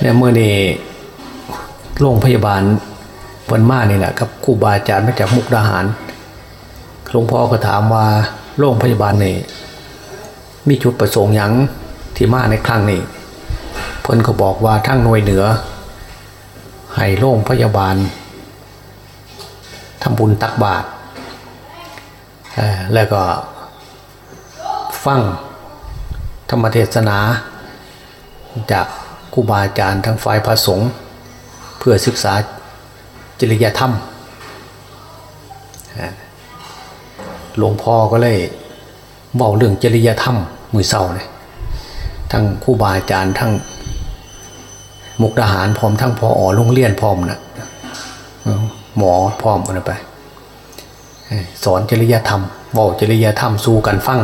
เนี่ยเมื่อนี้โรงพยาบาลวันมานี่แหละกับครูบาอาจารย์มาจากมุกดาหารหลวงพ่อก็ถามว่าโรงพยาบาลนี่มีจุดประสงค์หยังที่มาในครั้งนี้เพิ่นก็บอกว่าทั้งหน่วยเหนือให้โรงพยาบาลทำบุญตักบาตรแล้วก็ฟังธรรมเทศนาจาก รูบาอาจารย์ทั้งฝ่ายพระสงฆ์เพื่อศึกษาจริยธรรมหลวงพ่อก็เลยบอกเรื่องจริยธรรมมือเศร้าเนี่ยทั้งครูบาอาจารย์ทั้งมุกดาหารพร้อมทั้งพออโรงเรียนพร้อมนะหมอพร้อมกันไป สอนจริยธรรมบอกจริยธรรมสู่กันฟัง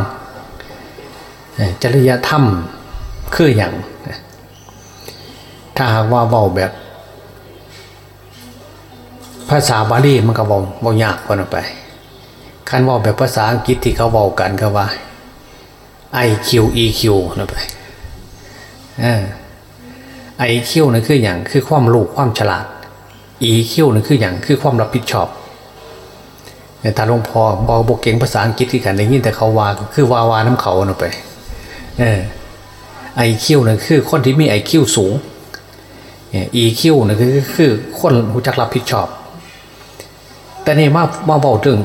จริยธรรมคืออย่าง ถ้าหากว่าเว้าแบบ ภาษาบาลีมันก็เว้าเว้ายากกว่านั้นไปคันว้าแบบภาษาอังกฤษที่เขาเว้ากันก็ว่า IQ EQ นะไปเออ IQ นั่นคืออย่างคือความรู้ความฉลาด EQ นั่นคืออย่างคือความรับผิดชอบแต่ถ้าหลวงพ่อบอกบกเก่งภาษาอังกฤษที่กันได้ยินแต่เขาว่าคือวาวาน้ำเขาเนาะไป เออ IQ นั่นคือคนที่มี IQ สูง EQ นะคือคือคนรู้จักรับผิดชอบ แต่นี่มามาบอกเรื่อง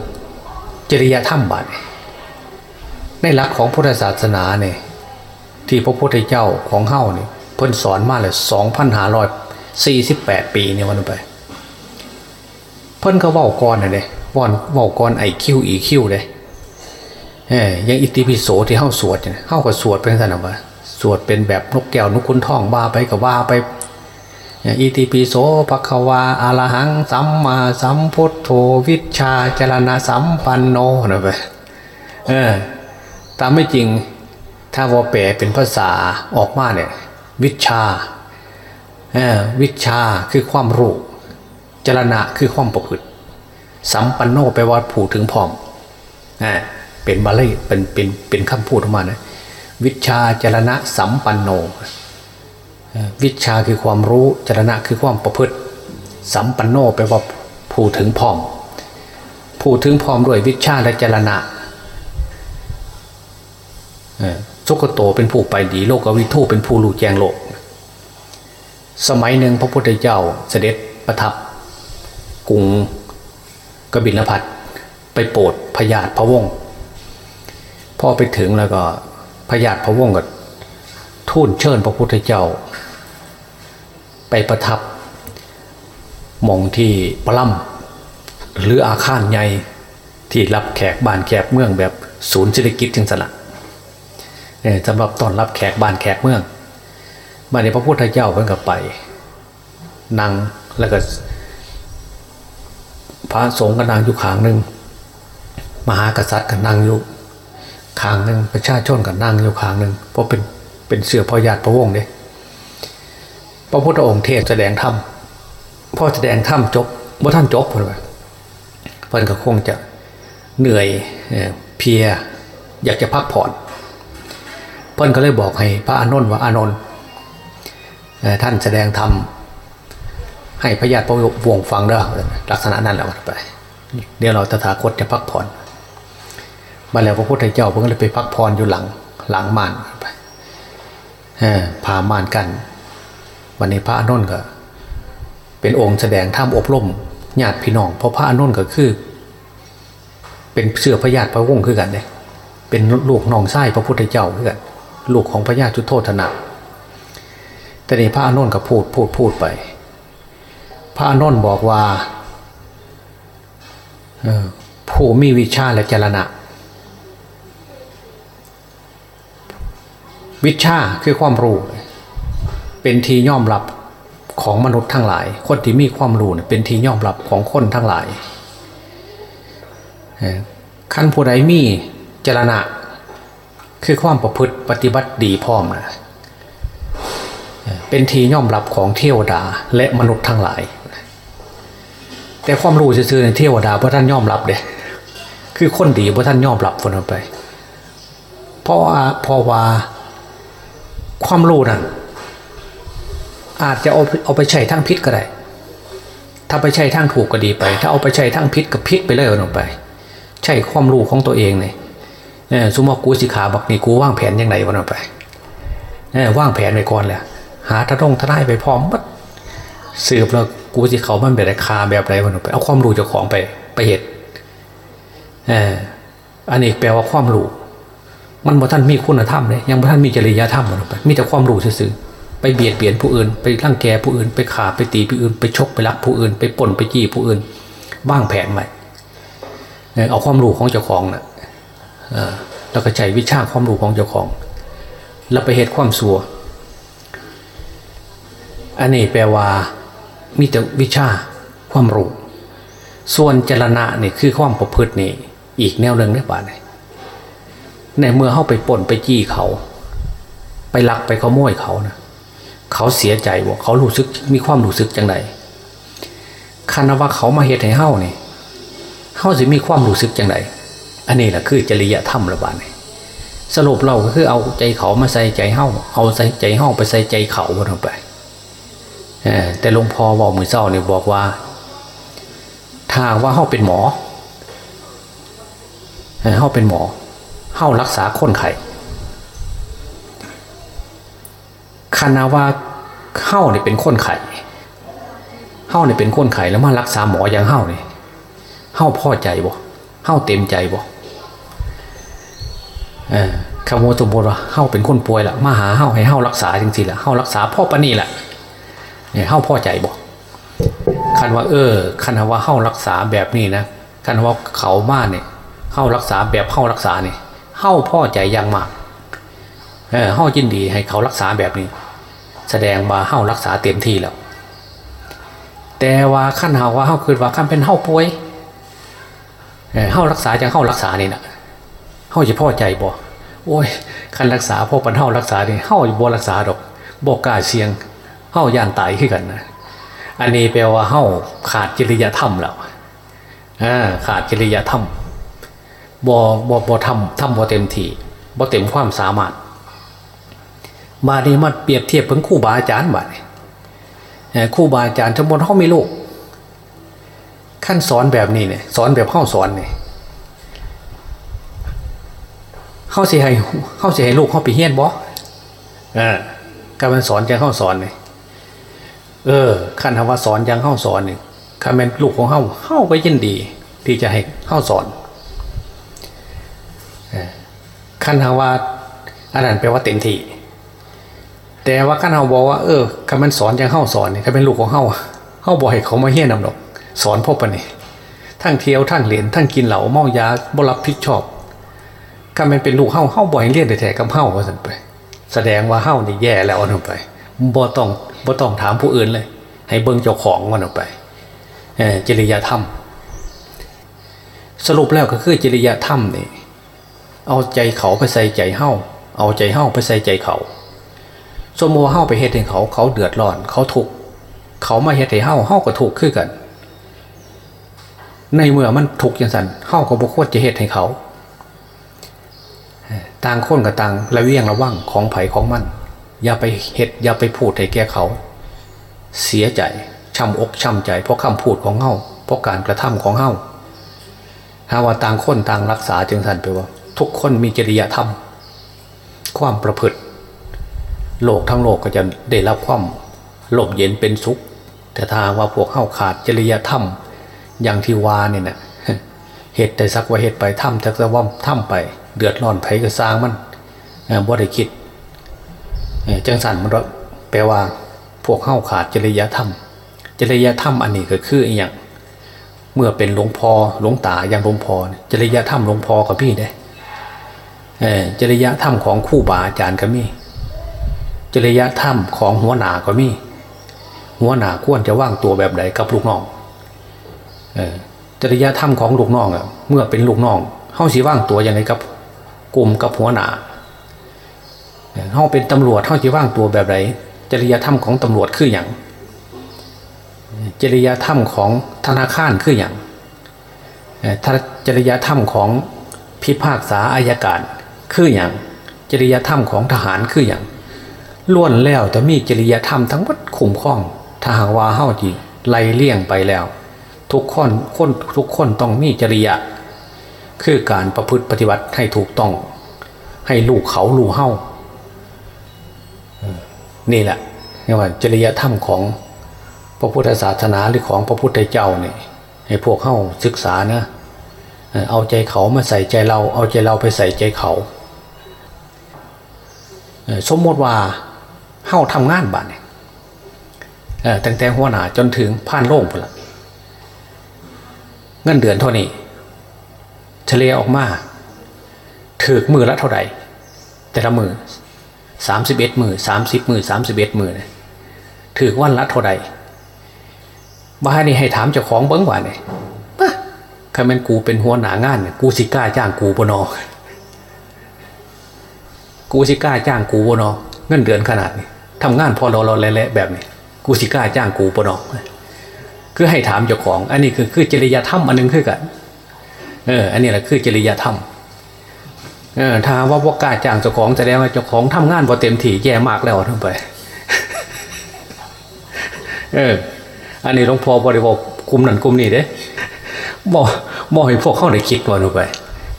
จริยธรรมบาดนี่ในหลักของพุทธศาสนาเนี่ยที่พระพุทธเจ้าของเฮ้าเนี่ยเพิ่นสอนมาเลยสองพันห้าร้อยสี่สิบแปดปีเนี่ยวันไป เพิ่นก็เว้าก่อนนะเด้ว่อนเว้าก่อนไอคิวอีคิวเลยเอ้ยยังอิติปิโสที่เฮ้าสวดเนี่ยเฮ้าก็สวดเป็นสันนะว่าสวดเป็นแบบนกแก้วนกขุนทองว่าไปก็ว่าไป อิติปิโสภควาอารหังสัมมาสัมพุทโธวิชาจรณะสัมปันโนนะไปเออตามไม่จริงถ้าว่าแปลเป็นภาษาออกมาเนี่ยวิชาเออวิชาคือความรู้จรณะคือความประพฤติ สัมปันโนแปว่าผูถึงพร้อมอ่าเป็นบาลีเป็นเป็นเป็นคำพูดออกมานะวิชาจรณะสัมปันโน วิชาคือความรู้จรณะคือความประพฤติ สัมปันโนแปลว่าผู้ถึงพร้อม ผู้ถึงพร้อมด้วยวิชาและจรณะสุกโตเป็นผู้ไปดีโลกวิทูเป็นผู้รู้แจ้งโลก สมัยหนึ่งพระพุทธเจ้าเสด็จประทับกรุงกบิลพัทไปโปรดพญาตพระวงศ์พอไปถึงแล้วก็พญาตพระวงศ์ก็ ทูลเชิญพระพุทธเจ้า ไปประทับมองที่ปลัมหรืออาคารใหญ่ที่รับแขกบ้านแขกเมืองแบบศูนย์เศรษฐกิจจังสละสำหรับตอนรับแขกบ้านแขกเมืองมาในพระพุทธเจ้าเพิ่งกลับไปนั่งแล้วก็พระสงฆ์ก็นั่งอยู่ขางหนึ่งมหากษัตริย์ก็นั่งอยู่ขางหนึ่งประชาชนก็นั่งอยู่ขางหนึ่งเพราะเป็น เป็นเสือพอญาติพระวงศ์เนี่ยพระพุทธองค์เทศแสดงธรรมพอแสดงธรรมจบว่าท่านจบเพื่อนเพื่อนก็คงจะเหนื่อยเพียอยากจะพักผ่อนเพื่อนก็เลยบอกให้พระอานนท์ว่าอานนท์ท่านแสดงธรรมให้พระญาติพระวงศ์ฟังเด้อลักษณะนั้นแหละไปเดี๋ยวเราตถาคตจะพักผ่อนมาแล้วพระพุทธเจ้าเพิ่งเลยไปพักผ่อนอยู่หลังหลังม่าน พาม่านกันวันนี้พระอานนก็ เป็นองค์แสดงท่ามอบรมญาติพี่น้อง เพราะพระอานนก็คือ เป็นเสื้อพระญาติพระวงศ์คือกันเนี่ยเป็นลูกน้องไส้พระพุทธเจ้าคือกันลูกของพระญาติจุโทธนะแต่นี้พระอานนก็พูดพูดพูดไป พระอานนบอกว่าผู้มีวิชาและจรณะ วิชาคือความรู้ เป็นทีย่อมรับของมนุษย์ทั้งหลาย คนที่มีความรู้เป็นทีย่อมรับของคนทั้งหลายขั้นผู้ใดมีจรณะ คือความประพฤติปฏิบัติดีพร้อมนะเป็นทีย่อมรับของเทวดาและมนุษย์ทั้งหลาย แต่ความรู้ซื่อในเทวดาพระท่านย่อมรับเด้คือคนดีพระท่านย่อมรับคนไป เพราะว่าเพราะว่า ความรู้นั้นอาจจะเอาเอาไปใช้ทางพิษก็ได้ ถ้าไปใช้ทางถูกก็ดีไป ถ้าเอาไปใช้ทางพิษก็พิษไปเลยลงไป ใช้ความรู้ของตัวเองเนี่ยสมมติกูสิขาบอกนี่กูว่างแผนยังไงวันออกไปเออว่างแผนไปก่อนแหละหาทะทงทนายไปพร้อมมัดสืบแล้วกูสิเขามันแบบคาแบบไรวันออกไป เอาความรู้เจ้าของไปไปเหตุเอออันนี้แปลว่าความรู้ มันบ่ท่านมีคุณธรรมเลยยังบ่ท่านมีจริยธรรมมันอกไปมีแต่ความรู้ซื่อไปเบียดเบียนผู้อื่น ไปร่างแกผู้อื่น ไปขาไปตีผู้อื่น ไปชกไปลักผู้อื่น ไปป่นไปจี้ผู้อื่นว่างแผนใหม่เอาความรู้ของเจ้าของนะ่ะแล้วก็ใช้วิชาความรู้ของเจ้าของ แล้วไปเหตุความสัวอันนี้แปลว่ามีแต่วิชาความรู้ ส่วนจรณะนี่คือความประพฤตินี่อีกแนวหนึ่งได้ป่ะเนี่ย ในเมื่อเข้าไปป่นไปจี้เขา ไปลักไปขโมยเขานะเขาเสียใจว่าเขารู้สึกมีความรู้สึกจังไดคันว่าเขามาเหตุให้เฮ้านี่เฮ้าจะมีความรู้สึกจังไดอันนี้แหละคือจริยธรรมระบาดนี่สรุปเราก็คือเอาใจเขามาใส่ใจเฮ้าเอาใส่ใจเฮ้าไปใส่ใจเขาบนลงไปแต่หลวงพ่อบอกมือเศร้าเนี่ยบอกว่าถ้าว่าเฮ้าเป็นหมอเฮ้าเป็นหมอ เฮ้ารักษาคนไข้คณะว่าเฮ้าเนี่ยเป็นคนไข้เฮ้าเนี่ยเป็นคนไข้แล้วมารักษาหมออย่างเฮ้าเนี่ยเฮ้าพ่อใจบ่เฮ้าเต็มใจบ่เออคำว่าตัวบว่าเฮ้าเป็นคนป่วยละมาหาเฮ้าให้เฮ้ารักษาจริงๆละเฮ้ารักษาพ่อปนี่แหละเนี่ยเฮ้าพ่อใจบ่คันว่า เออคันว่าเฮ้ารักษาแบบนี้นะคันว่าเขามาเนี่ยเฮ้ารักษาแบบเฮ้ารักษาเนี่ย เฮ้าพ่อใจยังมากเออเฮ้ายินดีให้เขารักษาแบบนี้ แสดงว่าเฮ้ารักษาเต็มที่แล้ว แต่ว่าขั้นเฮาว่าเฮาคือว่าขั้นเป็นเฮาป่วยเฮ้ารักษาจังเฮารักษานี่นะเฮาจะพ่อใจบ่โอ้ยขั้นรักษาพ่อปันเฮารักษานี่เฮาบ่รักษาดอกบ่กล้าเสียงเฮาย่านตายขึ้นกันนะอันนี้แปลว่าเฮาขาดจริยธรรมแล้วอ่าขาดจริยธรรม บ่บ่บ่ทำทำบ่เต็มที่บ่เต็มความสามารถมาดีมาเปรียบเทียบกับครูบาอาจารย์บ่เนี่ยครูบาอาจารย์ทั้งหมดเขาไม่ลูกขั้นสอนแบบนี้เนี่ยสอนแบบเข้าสอนเนี่ยเข้าสิให้เข้าสิให้ลูกเข้าไปเฮียนบ่เออการมันสอนยังเข้าสอนเนี่ยเออขั้นคำว่าสอนยังเข้าสอนเนี่ยคำเป็นลูกของเข้าเข้าไปยินดี ที่จะให้เข้าสอน ขั้นคำว่าอันนั้นแปลว่าเต็มที่แต่ว่าข้าเราบอกว่าเออคำมันสอนยังเข้าสอนเนี่ยเขาเป็นลูกของเข้าเข้าบ่อยเขามาเฮี้ยนำดอก สอนพ่อปนี่ทั้งเที่ยวทั้งเหรียญทั้งกินเหล่าเมายาบรับผิดชอบคำมันเป็นลูกเข้าเข้าบ่อยเรียนแต่แท้กับเข้าว่าสั่นไป แสดงว่าเข้านี่แย่แล้วอันออกไปบ่ต้องบ่ต้องถามผู้อื่นเลย ให้เบิ้งเจ้าของมันออกไปจริยธรรม สรุปแล้วก็คือจริยธรรมนี่ เอาใจเขาไปใส่ใจเข้าเอาใจเข้าไปใส่ใจเขาสมมติว่าเฮ้าไปเฮ็ดให้เขาเขาเดือดร้อนเขาถูกเขามาเฮ็ดให้เฮ้าเฮ้าก็ถูกขึ้นกัน ในเมื่อมันถูกอย่างสันเฮ้าก็บุควรจะเฮ็ดให้เขาต่างคนกับต่างระเวียงระว่างของไผ่ของมัน อย่าไปเฮ็ดอย่าไปพูดให้แกเขา เสียใจช้ำอกช้ำใจเพราะคำพูดของเฮ้าเพราะการกระทำของเฮ้าถ้าว่าต่างคนต่างรักษาจึงสันไปว่า ทุกคนมีจริยธรรม ความประพฤติ โลกทั้งโลกก็จะได้รับความหลบเย็นเป็นสุข แต่ถ้าว่าพวกเข้าขาดจริยธรรม อย่างที่วาเนี่ยนะเหตุแต่สักว่าเหตุไปทำจากว่าทำไป เดือดร้อนไผก็สร้างมันบ่ได้คิดจังสันมันแปลว่าพวกเข้าขาดจริยธรรม จริยธรรมอันนี้ก็คืออย่างเมื่อเป็นหลวงพ่อหลวงตาอย่างหลวงพ่อจริยธรรมหลวงพ่อกับพี่ได้ จริยธรรมของคู่บาอาจารย์ก็มี จริยธรรมของหัวหน้าก็มี หัวหน้าควรจะว่างตัวแบบใดกับลูกน้องจริยธรรมของลูกน้องอะเมื่อเป็นลูกน้องเขาสีว่างตัวอย่างไรกับกลุ่มกับหัวหน้าเขาเป็นตำรวจเขาสีว่างตัวแบบไหนจริยธรรมของตำรวจคืออย่างจริยธรรมของธนาคารคืออย่างจริยธรรมของพิพากษาอายการ คืออย่างจริยธรรมของทหารคืออย่างล้วนแล้วแต่มีจริยธรรมทั้งหมดคุ้มครอง ถ้าหากว่าเฮาจีไล่เลี่ยงไปแล้ว ทุกคนคนทุกคนต้องมีจริยะ คือการประพฤติปฏิบัติให้ถูกต้อง ให้ลูกเขาลูกเฮานี่แหละเรียกว่าจริยธรรมของพระพุทธศาสนาหรือของพระพุทธเจ้าเนี่ยให้พวกเฮาศึกษานะ เอาใจเขามาใส่ใจเรา เอาใจเราไปใส่ใจเขา สมมติว่าเฮาทำงานบ้านเนี่ยตั้งแต่หัวหน้าจนถึงผ่านโล่งไปละเงินเดือนเท่านี้เฉลี่ยออกมาถือมือละเท่าไหร่แต่ละมือสามสิบเอ็ดมือสามสิบมือสามสิบเอ็ดมือเนี่ยถือวันละเท่าไหร่บ้านนี่ให้ถามเจ้าของเบิ้งว่าเนี่ยปะใครเป็นกูเป็นหัวหน้างานเนี่ยกูสิกล้าจ้างกูบนอ กูสิกล้าจ้างกูบนอเงินเดือนขนาดนี้ทำงานพอรอรอเละแบบนี้ กูสิกล้าจ้างกูบนอคือให้ถามเจ้าของ อันนี้คือคือจริยธรรมอันหนึงคือกันเอออันนี้แหละคือจริยธรรมเออถ้าว่าว่ากล้าจ้างเจ้าของแสดงว่าเจ้าของทำงานพอเต็มที่แย่มากแล้วทั้งไปเอออันนี้หลวงพ่อบริบอกกลุ่มนั้นกลุ่มนี้เด้บอกบอกให้พวกเข้าได้คิดก่อนเอาไป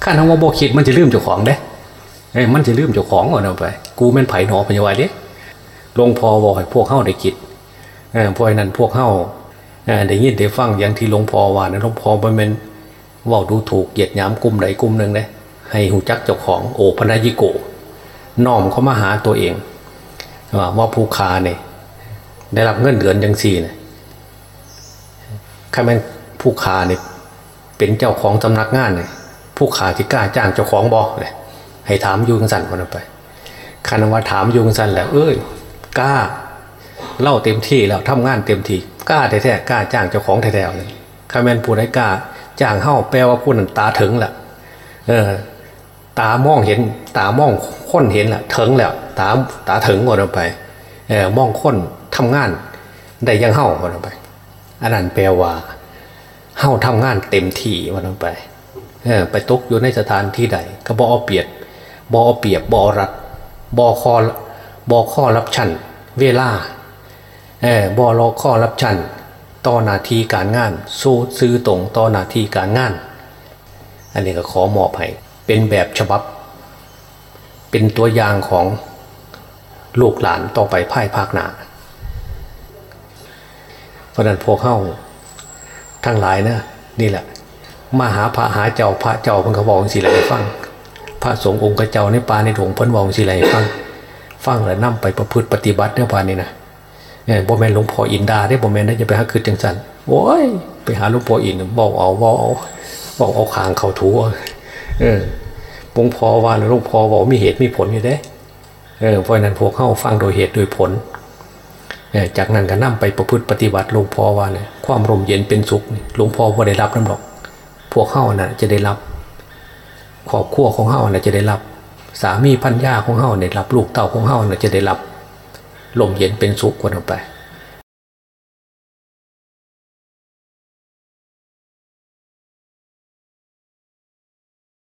ข้าทั้งว่าบอกคิดมันจะลืมเจ้าของเด้ เอ้มันจะลืมเจ้าของก่อนเอาไป กูแม่นไผ่หนอพญาวายเด้หลวงพ่อบอกให้พวกเข้าได้คิดเออพราะนั้นพวกเข้าเออได้ยินได้ฟังอย่างที่หลวงพ่อว่านะหลวงพ่อบ่แม่นว่าดูถูกเหยียดหยามกลุ่มใดกลุ่มหนึ่งเลยให้หูจักเจ้าของโอปนายิโกน้อมเขามาหาตัวเอง ว่าว่าผู้คาเนี่ยได้รับเงินเดือนยังสี่เนี่ยใครเป็นผู้คาเนี่ยเป็นเจ้าของสำนักงานเนี่ยผู้ขาที่กล้าจ้างเจ้าของบอกเลย ให้ถามยูกันสันคนนั้นไปคันว่าถามยูกันสันแหละเอ้ยกล้า เล่าเต็มที่แล้วทำงานเต็มที่กล้าแท้ๆกล้าจ้างเจ้าของแท้ๆเลยคาแมนผู้ใดกล้าจ้างเฮ้าแปลว่าผู้นั้นตาถึงแหละเออ ตามองเห็น ตามองค้นเห็นแหละถึงแล้วตาตาถึงก่อนไปเออมองค้นทำงานได้ยังเฮ้าก่อนไปอันนั้นแปลว่าเฮ้าทำงานเต็มที่วันไปเออไปตกอยู่ในสถานที่ใด ก็บอเอาเปรียบ บอเอเปียบบอรัดบอคอบอข้อรับชันเวลาเออบอรอข้อรับชันต่อนาทีการงานสู้ซื้อตรงต่อนาทีการงาน อันนี้ก็ขอมอบให้เป็นแบบฉบับ เป็นตัวอย่างของลูกหลานต่อไปภายภาคหน้าเพราะนั้นพวกเข้าทั้งหลายนะนี่แหละมาหาพระหาเจ้าพระเจ้าเพิ่นก็บอกสิไรฟัง พระสงฆ์องค์เจ้าในป่าในถงเพิ่นบอกสิไรฟังฟังแล้วนำไปประพฤติปฏิบัติเนี่ยป่านนี้นะเนี่ยบ่แม่นหลวงพ่ออินดาได้บ่แม่นได้จะไปหาคือจังสันโอ้ยไปหาหลวงพ่ออินบอกเอาบอกเอาบอกเอาขางเขาถูเออหลวงพ่อว่าหลวงพ่อบอกมีเหตุมีผลอยู่เด้เออเพราะนั้นพวกเข้าฟังโดยเหตุโดยผลเออจากนั้นก็นำไปประพฤติปฏิบัติหลวงพ่อว่าเลยความร่มเย็นเป็นสุขนี่หลวงพ่อบ่ได้รับน้ำหรอก พวกเข้าน่ะจะได้รับ ครอบครัวของเข้าน่ะจะได้รับ สามีพันยาของเขาเนี่ยรับ ลูกเต่าของเข้าน่ะจะได้รับลมเย็นเป็นสุขกว่าเอาไป